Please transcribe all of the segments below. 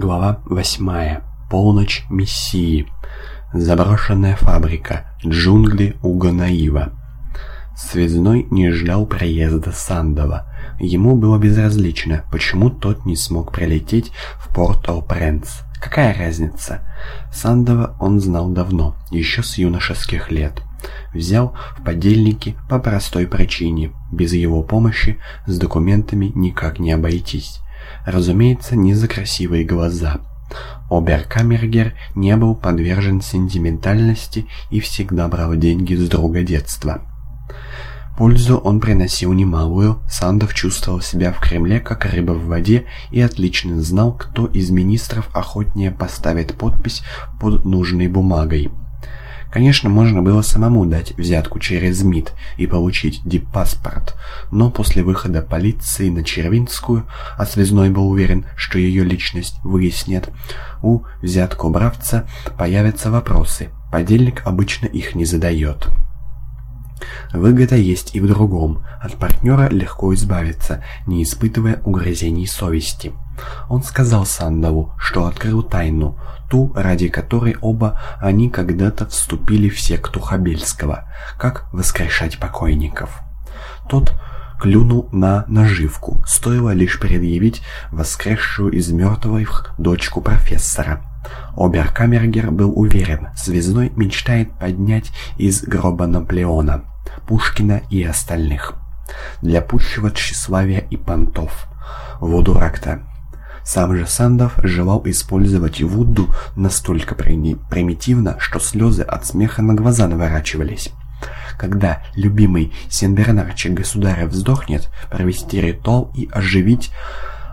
Глава 8. Полночь Мессии. Заброшенная фабрика. Джунгли Уганаива. Связной не ждал приезда Сандова. Ему было безразлично, почему тот не смог прилететь в Порт-О-Пренс. Какая разница? Сандова он знал давно, еще с юношеских лет. Взял в подельники по простой причине. Без его помощи с документами никак не обойтись. Разумеется, не за красивые глаза. Оберкамергер не был подвержен сентиментальности и всегда брал деньги с друга детства. Пользу он приносил немалую, Сандов чувствовал себя в Кремле как рыба в воде и отлично знал, кто из министров охотнее поставит подпись под нужной бумагой. Конечно, можно было самому дать взятку через МИД и получить диппаспорт, но после выхода полиции на Червинскую, а связной был уверен, что ее личность выяснят, у взяткобравца появятся вопросы, подельник обычно их не задает. Выгода есть и в другом. От партнера легко избавиться, не испытывая угрызений совести. Он сказал Сандову, что открыл тайну, ту, ради которой оба они когда-то вступили в секту Хабельского, как воскрешать покойников. Тот клюнул на наживку, стоило лишь предъявить воскресшую из мертвых дочку профессора. Оберкамергер был уверен, Звездной мечтает поднять из гроба Наполеона, Пушкина и остальных. Для пущего тщеславия и понтов. Во дурак-то. Сам же Сандов желал использовать Вудду настолько примитивно, что слезы от смеха на глаза наворачивались. Когда любимый Сенбернарчик государя вздохнет, провести ритуал и оживить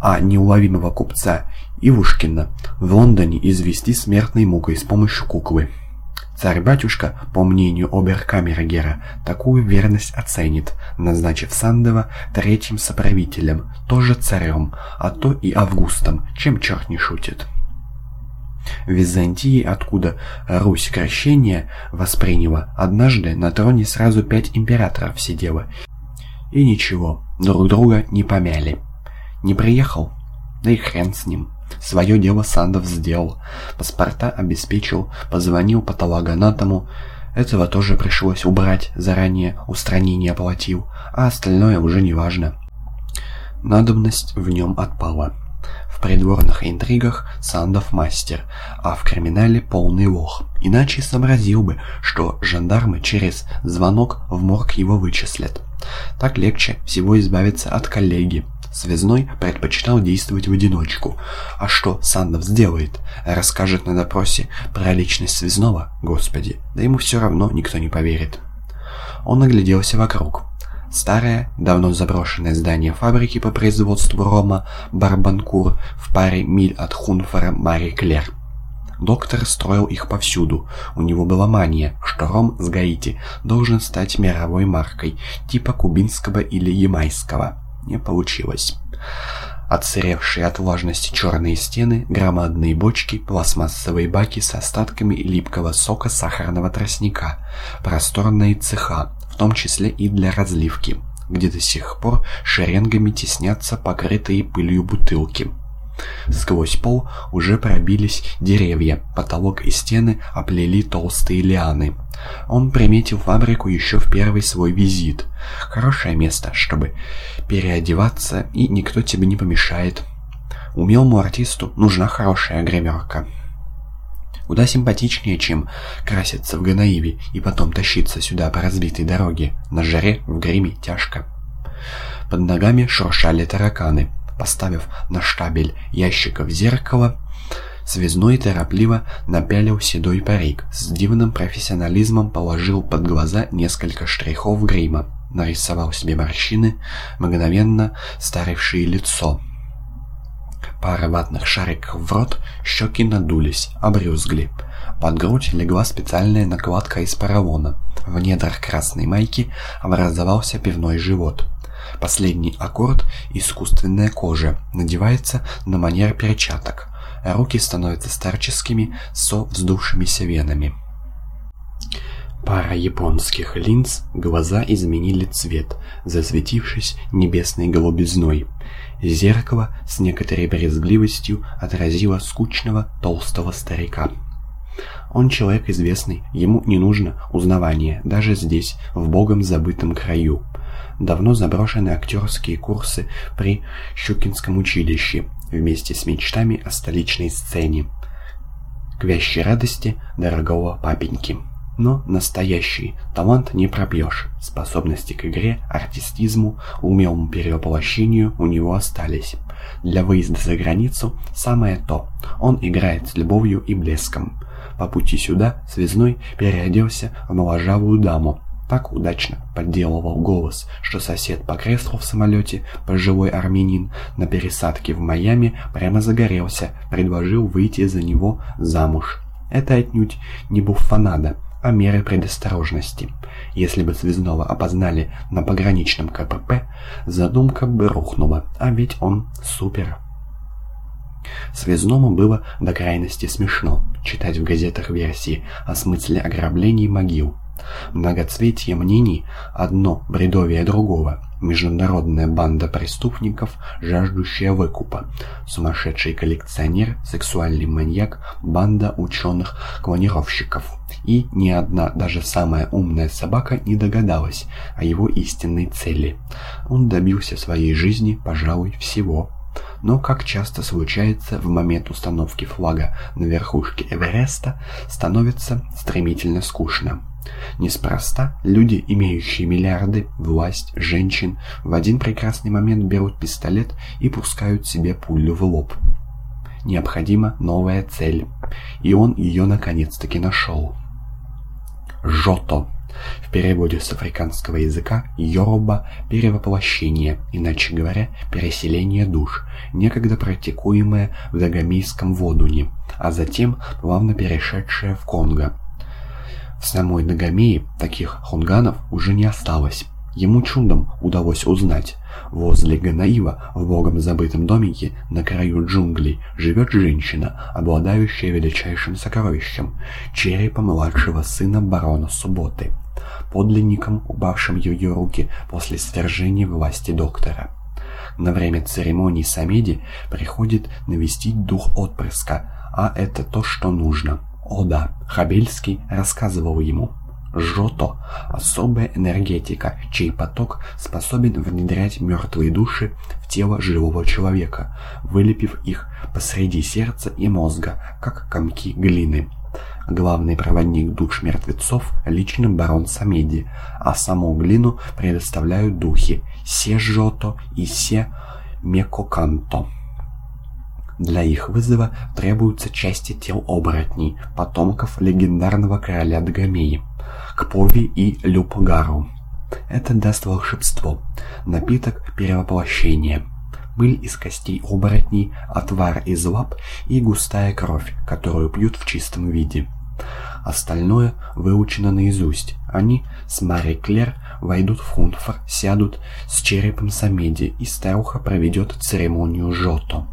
а неуловимого купца Ивушкина в Лондоне извести смертной мукой с помощью куклы. Царь-батюшка, по мнению оберкамергера, такую верность оценит, назначив Сандова третьим соправителем, тоже царем, а то и Августом, чем черт не шутит. В Византии, откуда Русь крещение восприняла, однажды на троне сразу пять императоров сидело. И ничего, друг друга не помяли. Не приехал? Да и хрен с ним. Свое дело Сандов сделал. Паспорта обеспечил, позвонил патологоанатому. Этого тоже пришлось убрать, заранее устранение оплатил, а остальное уже не важно. Надобность в нем отпала. В придворных интригах Сандов мастер, а в криминале полный лох. Иначе сообразил бы, что жандармы через звонок в морг его вычислят. Так легче всего избавиться от коллеги, Связной предпочитал действовать в одиночку. А что Сандов сделает? Расскажет на допросе про личность Связного? Господи, да ему все равно никто не поверит. Он огляделся вокруг. Старое, давно заброшенное здание фабрики по производству рома Барбанкур в паре миль от Хунфора Мари Клер. Доктор строил их повсюду. У него была мания, что ром с Гаити должен стать мировой маркой, типа кубинского или ямайского не получилось. Отсыревшие от влажности черные стены, громадные бочки, пластмассовые баки с остатками липкого сока сахарного тростника, просторные цеха, в том числе и для разливки, где до сих пор шеренгами теснятся покрытые пылью бутылки. Сквозь пол уже пробились деревья, потолок и стены оплели толстые лианы. Он приметил фабрику еще в первый свой визит. Хорошее место, чтобы переодеваться, и никто тебе не помешает. Умелому артисту нужна хорошая гримерка. Куда симпатичнее, чем краситься в Ганаиве и потом тащиться сюда по разбитой дороге. На жаре в гриме тяжко. Под ногами шуршали тараканы. Поставив на штабель ящиков зеркало, Связной торопливо напялил седой парик, с дивным профессионализмом положил под глаза несколько штрихов грима, нарисовал себе морщины, мгновенно старившие лицо. Пара ватных шариков в рот, щеки надулись, обрюзгли. Под грудь легла специальная накладка из поролона. В недрах красной майки образовался пивной живот. Последний аккорд – искусственная кожа, надевается на манер перчаток. Руки становятся старческими со вздувшимися венами. Пара японских линз, глаза изменили цвет, засветившись небесной голубизной. Зеркало с некоторой брезгливостью отразило скучного толстого старика. Он человек известный, ему не нужно узнавание, даже здесь, в богом забытом краю. Давно заброшены актерские курсы при Щукинском училище, вместе с мечтами о столичной сцене. К вящей радости дорогого папеньки. Но настоящий талант не пропьешь. Способности к игре, артистизму, умелому перевоплощению у него остались. Для выезда за границу самое то. Он играет с любовью и блеском. По пути сюда связной переоделся в моложавую даму, так удачно подделывал голос, что сосед по креслу в самолете, пожилой армянин, на пересадке в Майами прямо загорелся, предложил выйти за него замуж. Это отнюдь не буффонада, а меры предосторожности. Если бы Связного опознали на пограничном КПП, задумка бы рухнула, а ведь он супер. Связному было до крайности смешно читать в газетах версии о смысле ограблений могил. Многоцветие мнений – одно бредовее другого. Международная банда преступников, жаждущая выкупа. Сумасшедший коллекционер, сексуальный маньяк, банда ученых-клонировщиков. И ни одна, даже самая умная собака не догадалась о его истинной цели. Он добился своей жизни, пожалуй, всего. Но, как часто случается в момент установки флага на верхушке Эвереста, становится стремительно скучно. Неспроста люди, имеющие миллиарды, власть, женщин, в один прекрасный момент берут пистолет и пускают себе пулю в лоб. Необходима новая цель, и он ее наконец-таки нашел. Жото. В переводе с африканского языка «йоруба» – перевоплощение, иначе говоря, переселение душ, некогда практикуемое в Дагомийском Водуне, а затем плавно перешедшее в Конго. В самой Нагомее таких хунганов уже не осталось. Ему чудом удалось узнать. Возле Ганаива, в богом забытом домике, на краю джунглей, живет женщина, обладающая величайшим сокровищем – черепом младшего сына барона Субботы, подлинником, упавшим ее руки после свержения власти доктора. На время церемонии Самеди приходит навестить дух отпрыска, а это то, что нужно – о да, Хабельский рассказывал ему. Жото – особая энергетика, чей поток способен внедрять мертвые души в тело живого человека, вылепив их посреди сердца и мозга, как комки глины. Главный проводник душ мертвецов – лично барон Самеди, а саму глину предоставляют духи Се Жото и Се Мекоканто. Для их вызова требуются части тел оборотней, потомков легендарного короля Дагомеи, Кпови и Люпгару. Это даст волшебство, напиток перевоплощения. Пыль из костей оборотней, отвар из лап и густая кровь, которую пьют в чистом виде. Остальное выучено наизусть. Они с Мари Клер войдут в Хунфор, сядут с черепом Самеди, и старуха проведет церемонию Жото.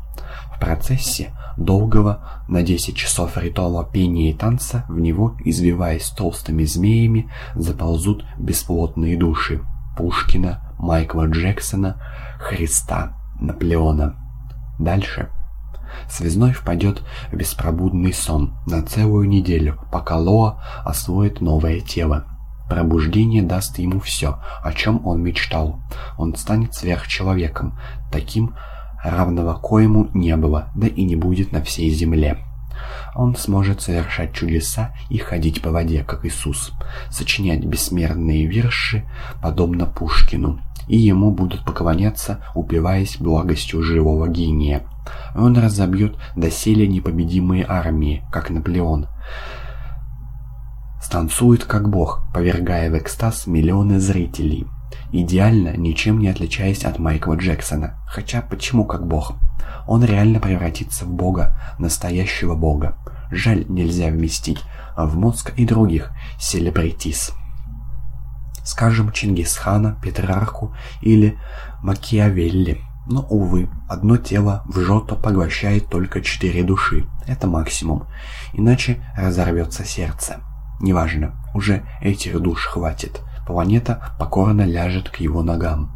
В процессе долгого на 10 часов ритуала пения и танца в него, извиваясь толстыми змеями, заползут бесплотные души Пушкина, Майкла Джексона, Христа, Наполеона. Дальше. Связной впадет в беспробудный сон на целую неделю, пока Лоа освоит новое тело. Пробуждение даст ему все, о чем он мечтал. Он станет сверхчеловеком, таким, равного коему не было, да и не будет на всей земле. Он сможет совершать чудеса и ходить по воде, как Иисус, сочинять бессмертные вирши, подобно Пушкину, и ему будут поклоняться, упиваясь благостью живого гения. Он разобьет доселе непобедимые армии, как Наполеон. Станцует как бог, повергая в экстаз миллионы зрителей. Идеально, ничем не отличаясь от Майкла Джексона. Хотя почему как бог? Он реально превратится в бога, настоящего бога. Жаль, нельзя вместить в мозг и других селебритис. Скажем, Чингисхана, Петрарку или Макиавелли. Но, увы, одно тело в жото поглощает только четыре души. Это максимум. Иначе разорвется сердце. Неважно, уже этих душ хватит планета покорно ляжет к его ногам.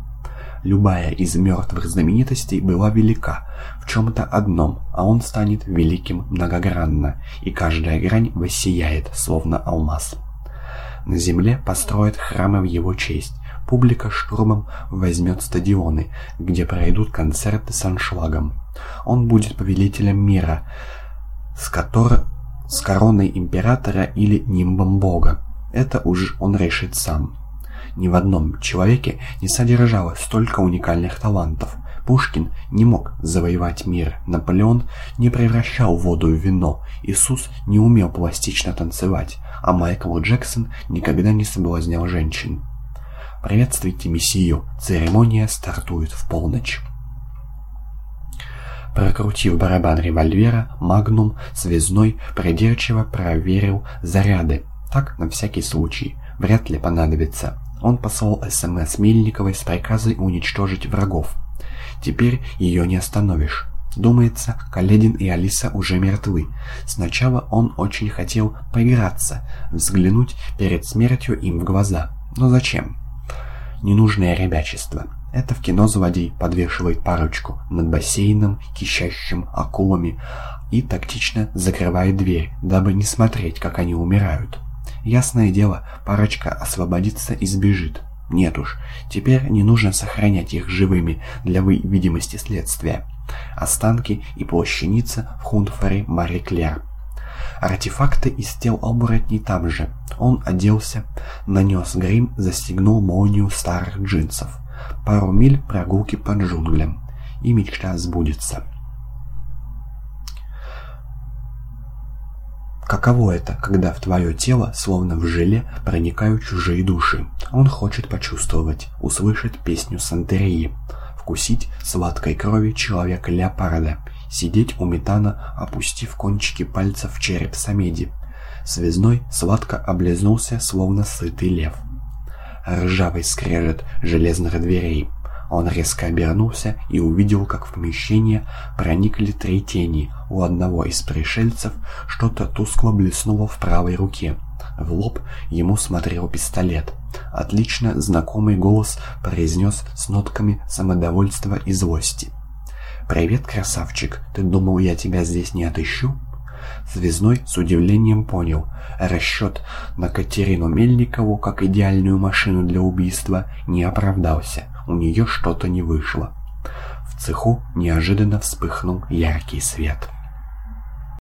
любая из мертвых знаменитостей была велика в чем-то одном, а он станет великим многогранно, и каждая грань воссияет, словно алмаз. На земле построят храмы в его честь, публика штурмом возьмет стадионы, где пройдут концерты с аншлагом. Он будет повелителем мира, с, котор... с короной императора или нимбом бога. Это уж он решит сам. Ни в одном человеке не содержалось столько уникальных талантов. Пушкин не мог завоевать мир, Наполеон не превращал воду в вино, Иисус не умел пластично танцевать, а Майкл Джексон никогда не соблазнял женщин. «Приветствуйте Мессию, церемония стартует в полночь». Прокрутив барабан револьвера, Магнум связной придирчиво проверил заряды. Так, на всякий случай, вряд ли понадобится. Он послал СМС Мельниковой с приказой уничтожить врагов. Теперь ее не остановишь. Думается, Каледин и Алиса уже мертвы. Сначала он очень хотел поиграться, взглянуть перед смертью им в глаза. Но зачем? Ненужное ребячество. Это в кино злодей подвешивает парочку над бассейном, кищащим акулами, и тактично закрывает дверь, дабы не смотреть, как они умирают. Ясное дело, парочка освободится и сбежит. Нет уж, теперь не нужно сохранять их живыми для видимости следствия. Останки и плащаница в Хунфоре Мари Клер. Артефакты из тел оборотней там же. Он оделся, нанес грим, застегнул молнию старых джинсов. Пару миль прогулки по джунглям. И мечта сбудется. Каково это, когда в твое тело, словно в желе, проникают чужие души? Он хочет почувствовать, услышать песню Сантерии, вкусить сладкой крови человека-леопарда, сидеть у метана, опустив кончики пальцев в череп Самеди. Связной сладко облизнулся, словно сытый лев. Ржавый скрежет железных дверей. Он резко обернулся и увидел, как в помещение проникли три тени. У одного из пришельцев что-то тускло блеснуло в правой руке. В лоб ему смотрел пистолет. Отлично знакомый голос произнес с нотками самодовольства и злости. «Привет, красавчик, ты думал, я тебя здесь не отыщу?» Связной с удивлением понял. Расчет на Катерину Мельникову как идеальную машину для убийства не оправдался у нее что-то не вышло. В цеху неожиданно вспыхнул яркий свет.